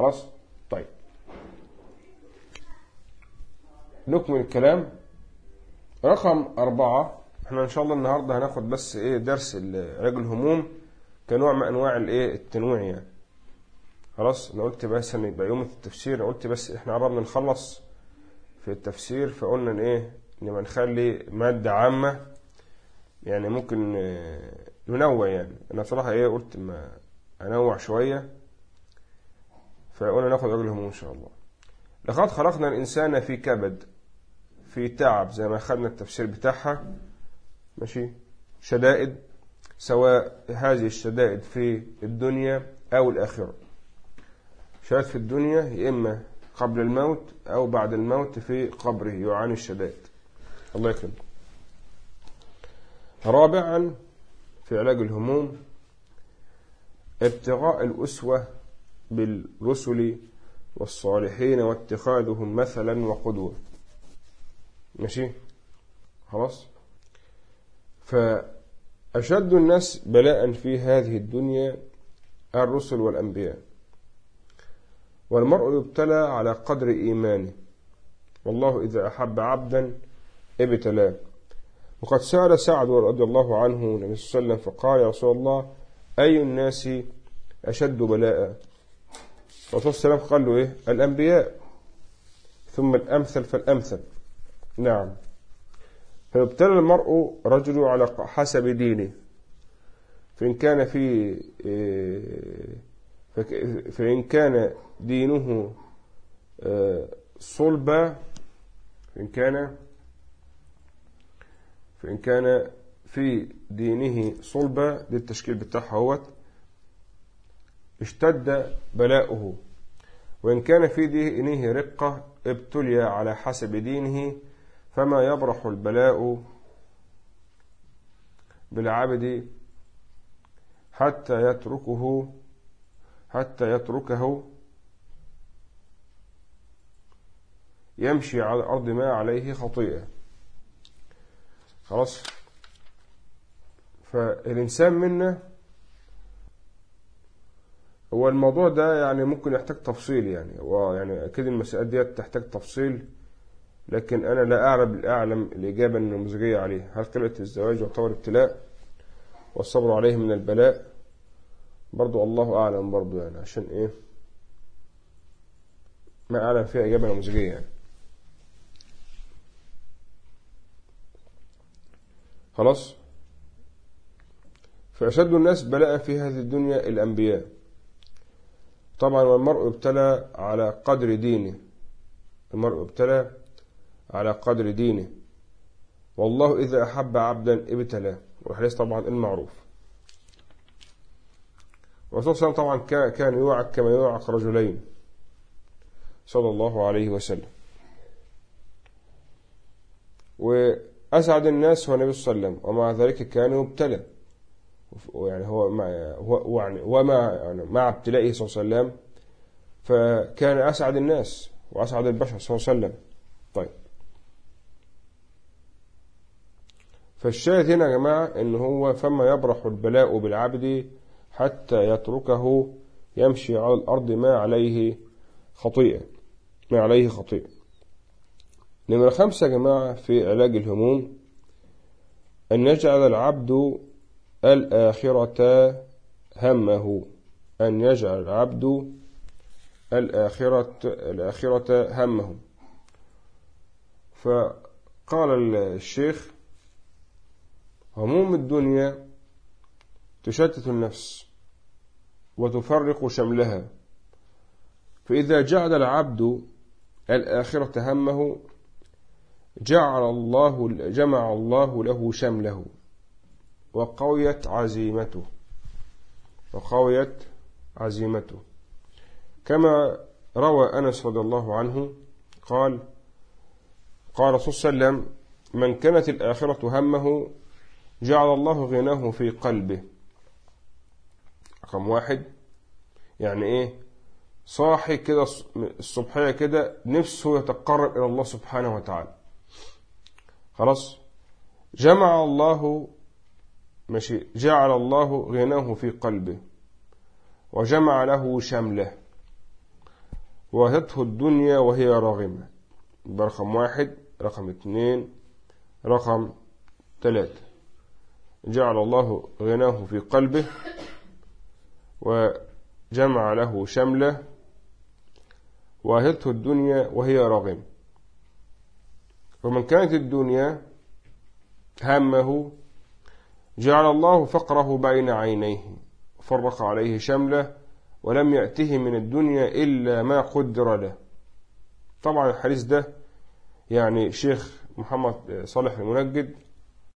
خلاص طيب نكمل الكلام رقم أربعة إحنا ان شاء الله النهاردة هناخد بس إيه درس علاج الهموم كنوع من انواع الايه التنويع يعني خلاص أنا قلت بس ان يبقى يوم التفسير قلت بس إحنا قربنا نخلص في التفسير فقلنا ان إيه ان ما نخلي مادة عامة يعني ممكن ننوع يعني أنا صراحة إيه قلت ما انوع شوية فقلنا ناخد عجل الهموم إن شاء الله. لقد خلقنا الإنسان في كبد في تعب زي ما أخذنا التفسير بتاعها. ماشي؟ شدائد سواء هذه الشدائد في الدنيا أو الآخرة. شدائد في الدنيا يا إما قبل الموت أو بعد الموت في قبره يعاني الشدائد. الله يكرمك. رابعا في علاج الهموم ابتغاء الأسوة بالرسل والصالحين واتخاذهم مثلا وقدوة ماشي؟ خلاص؟ فأشد الناس بلاء في هذه الدنيا الرسل والأنبياء. والمرء يبتلى على قدر إيمانه. والله إذا أحب عبدا ابتلاه. وقد سأل سعد رضي الله عنه النبي صلى الله عليه وسلم فقال يا رسول الله أي الناس أشد بلاء؟ الرسول صلى الله عليه وسلم قال له إيه؟ الأنبياء. ثم الأمثل فالأمثل. نعم. فيبتلى المرء رجل على حسب دينه. فإن كان في إيه، فإن كان دينه آه، صلبا فإن كان فإن كان في دينه صلبة للتشكيل بتاعها هوت. اشتد بلاؤه. وإن كان في دينه رقة ابتلي على حسب دينه فما يبرح البلاء بالعبد حتى يتركه حتى يتركه. يمشي على الأرض ما عليه خطيئة. خلاص؟ فالإنسان منا هو الموضوع ده يعني ممكن يحتاج تفصيل يعني. هو يعني أكيد المسائل ديت تحتاج تفصيل لكن أنا لا أعلم أعلم الإجابة النموذجية عليه. هل قلة الزواج يعتبر ابتلاء؟ والصبر عليه من البلاء؟ برضو الله أعلم برضو يعني. عشان إيه؟ ما أعلم فيها إجابة نموذجية يعني. خلاص؟ فأشد الناس بلاء في هذه الدنيا الأنبياء. طبعا والمرء ابتلى على قدر دينه. المرء ابتلى على قدر دينه. والله إذا أحب عبدا ابتلاه وحليس طبعا المعروف. والرسول صلى الله عليه وسلم طبعا كان يوعك كما يوعك رجلين. صلى الله عليه وسلم. وأسعد الناس هو النبي صلى الله عليه وسلم ومع ذلك كان يبتلى يعني هو مع هو يعني ومع يعني مع ابتلائه صلى الله عليه وسلم فكان أسعد الناس وأسعد البشر صلى الله عليه وسلم. طيب. فالشاهد هنا يا جماعة إن هو فما يبرح البلاء بالعبد حتى يتركه يمشي على الأرض ما عليه خطيئة ما عليه خطيئة. نمرة خمسة يا جماعة في علاج الهموم أن يجعل العبد الآخرة همه أن يجعل العبد الآخرة, الآخرة همه. فقال الشيخ هموم الدنيا تشتت النفس وتفرق شملها. فإذا جعل العبد الآخرة همه جعل الله جمع الله له شمله. وقويت عزيمته. وقويت عزيمته. كما روى أنس رضي الله عنه قال قال رسول صلى الله عليه وسلم من كانت الآخرة همه جعل الله غناه في قلبه. رقم واحد. يعني إيه؟ صاحي كده الصبحية كده نفسه يتقرب إلى الله سبحانه وتعالى. خلاص؟ جمع الله ماشي جعل الله غناه في قلبه وجمع له شمله. وهته الدنيا وهي راغمة برقم رقم واحد رقم اتنين رقم ثلاثة. جعل الله غناه في قلبه وجمع له شمله. وهته الدنيا وهي راغمة ومن كانت الدنيا همه جعل الله فقره بين عينيه. فرق عليه شمله ولم يأته من الدنيا إلا ما قدر له. طبعا الحديث ده يعني شيخ محمد صالح المنجد